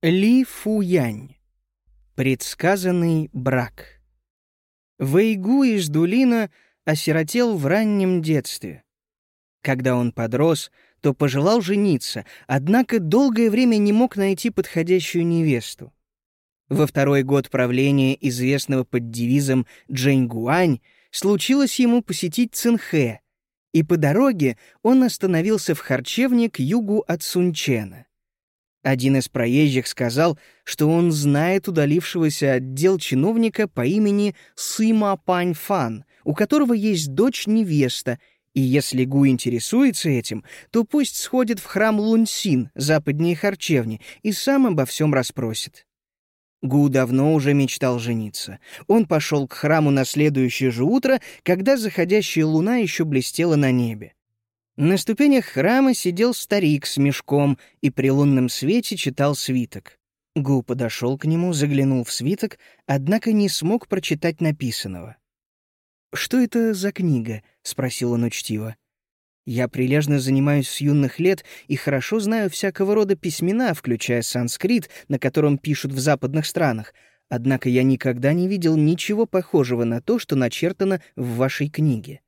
Ли Фуянь. Предсказанный брак. Вэйгу из Дулина осиротел в раннем детстве. Когда он подрос, то пожелал жениться, однако долгое время не мог найти подходящую невесту. Во второй год правления известного под девизом Джэньгуань случилось ему посетить Цинхэ, и по дороге он остановился в харчевне к югу от Сунчена. Один из проезжих сказал, что он знает удалившегося отдел чиновника по имени Сыма Пань Фан, у которого есть дочь-невеста, и если Гу интересуется этим, то пусть сходит в храм Лунсин, западнее харчевни, и сам обо всем расспросит. Гу давно уже мечтал жениться. Он пошел к храму на следующее же утро, когда заходящая луна еще блестела на небе. На ступенях храма сидел старик с мешком и при лунном свете читал свиток. Гу подошел к нему, заглянул в свиток, однако не смог прочитать написанного. «Что это за книга?» — спросил он учтиво. «Я прилежно занимаюсь с юных лет и хорошо знаю всякого рода письмена, включая санскрит, на котором пишут в западных странах, однако я никогда не видел ничего похожего на то, что начертано в вашей книге».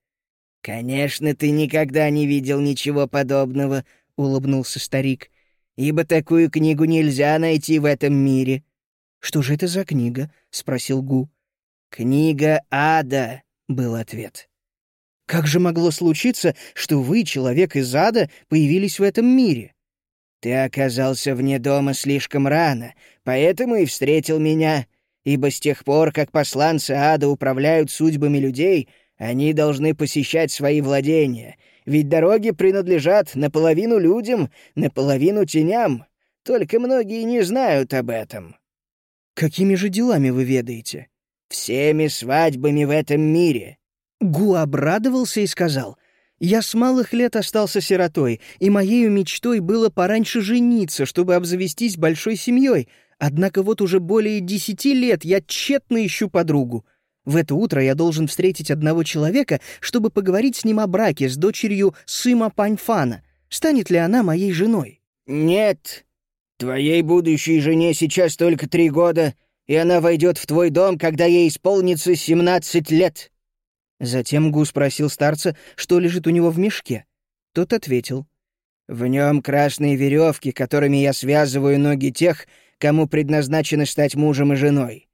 «Конечно, ты никогда не видел ничего подобного», — улыбнулся старик, «ибо такую книгу нельзя найти в этом мире». «Что же это за книга?» — спросил Гу. «Книга ада», — был ответ. «Как же могло случиться, что вы, человек из ада, появились в этом мире?» «Ты оказался вне дома слишком рано, поэтому и встретил меня, ибо с тех пор, как посланцы ада управляют судьбами людей, они должны посещать свои владения, ведь дороги принадлежат наполовину людям, наполовину теням. Только многие не знают об этом. Какими же делами вы ведаете? Всеми свадьбами в этом мире. Гу обрадовался и сказал, «Я с малых лет остался сиротой, и моей мечтой было пораньше жениться, чтобы обзавестись большой семьей. Однако вот уже более десяти лет я тщетно ищу подругу. В это утро я должен встретить одного человека, чтобы поговорить с ним о браке с дочерью Сыма Паньфана. Станет ли она моей женой? Нет. Твоей будущей жене сейчас только три года, и она войдет в твой дом, когда ей исполнится семнадцать лет. Затем Гу спросил старца, что лежит у него в мешке. Тот ответил. «В нем красные веревки, которыми я связываю ноги тех, кому предназначено стать мужем и женой.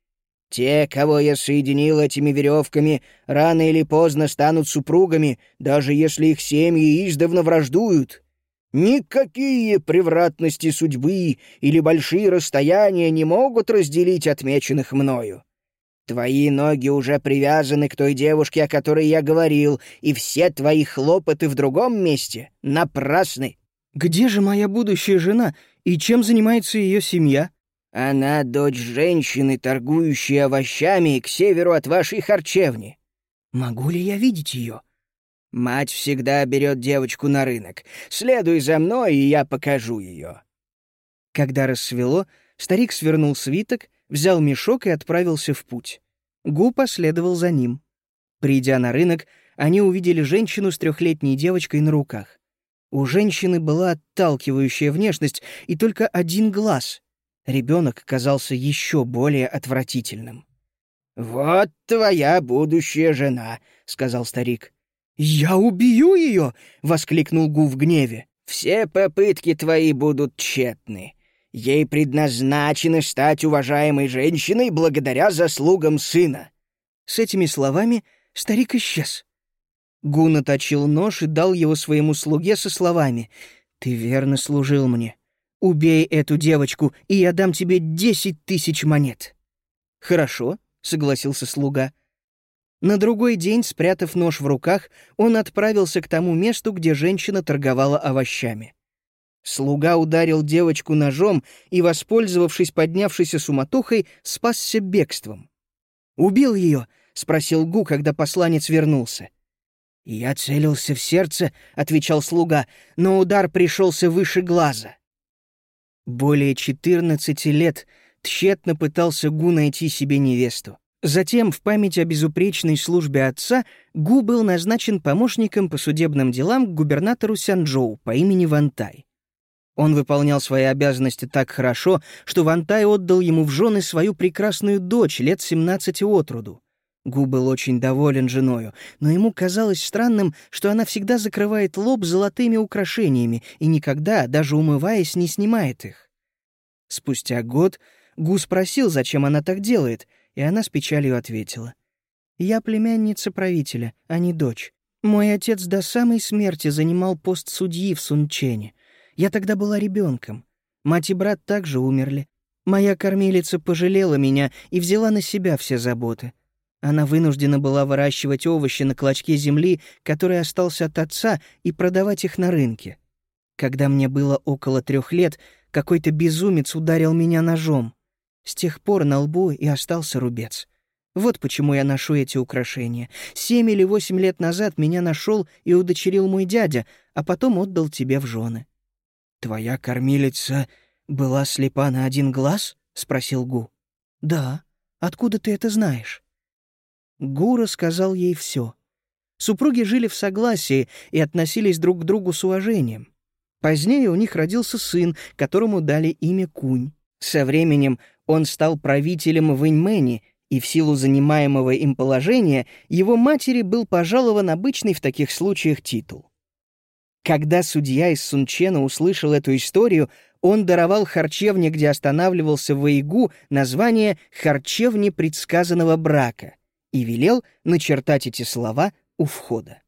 Те, кого я соединил этими веревками, рано или поздно станут супругами, даже если их семьи издавна враждуют. Никакие превратности судьбы или большие расстояния не могут разделить отмеченных мною. Твои ноги уже привязаны к той девушке, о которой я говорил, и все твои хлопоты в другом месте напрасны. Где же моя будущая жена, и чем занимается ее семья? Она дочь женщины, торгующей овощами к северу от вашей харчевни. Могу ли я видеть ее? Мать всегда берет девочку на рынок. Следуй за мной, и я покажу ее. Когда рассвело, старик свернул свиток, взял мешок и отправился в путь. Гу последовал за ним. Придя на рынок, они увидели женщину с трехлетней девочкой на руках. У женщины была отталкивающая внешность и только один глаз, Ребенок казался еще более отвратительным. «Вот твоя будущая жена», — сказал старик. «Я убью ее!» — воскликнул Гу в гневе. «Все попытки твои будут тщетны. Ей предназначено стать уважаемой женщиной благодаря заслугам сына». С этими словами старик исчез. Гу наточил нож и дал его своему слуге со словами «Ты верно служил мне. Убей эту девочку, и я дам тебе десять тысяч монет». «Хорошо», — согласился слуга. На другой день, спрятав нож в руках, он отправился к тому месту, где женщина торговала овощами. Слуга ударил девочку ножом и, воспользовавшись поднявшейся суматохой, спасся бегством. «Убил ее?» — спросил Гу, когда посланец вернулся. «Я целился в сердце», — отвечал слуга, — «но удар пришелся выше глаза». Более 14 лет тщетно пытался Гу найти себе невесту. Затем, в память о безупречной службе отца, Гу был назначен помощником по судебным делам к губернатору Сянчжоу по имени Вантай. Он выполнял свои обязанности так хорошо, что Вантай отдал ему в жены свою прекрасную дочь лет 17 от роду. Гу был очень доволен женою, но ему казалось странным, что она всегда закрывает лоб золотыми украшениями и никогда, даже умываясь, не снимает их. Спустя год Гу спросил, зачем она так делает, и она с печалью ответила. «Я племянница правителя, а не дочь. Мой отец до самой смерти занимал пост судьи в Сунчене. Я тогда была ребенком. Мать и брат также умерли. Моя кормилица пожалела меня и взяла на себя все заботы. Она вынуждена была выращивать овощи на клочке земли, который остался от отца, и продавать их на рынке. Когда мне было около трех лет, какой-то безумец ударил меня ножом. С тех пор на лбу и остался рубец. Вот почему я ношу эти украшения. Семь или восемь лет назад меня нашел и удочерил мой дядя, а потом отдал тебе в жены. «Твоя кормилица была слепа на один глаз?» — спросил Гу. «Да. Откуда ты это знаешь?» Гу рассказал ей все. Супруги жили в согласии и относились друг к другу с уважением. Позднее у них родился сын, которому дали имя Кунь. Со временем он стал правителем в Иньмэне, и в силу занимаемого им положения его матери был пожалован обычный в таких случаях титул. Когда судья из Сунчена услышал эту историю, он даровал харчевне, где останавливался Ваигу, название «Харчевни предсказанного брака» и велел начертать эти слова у входа.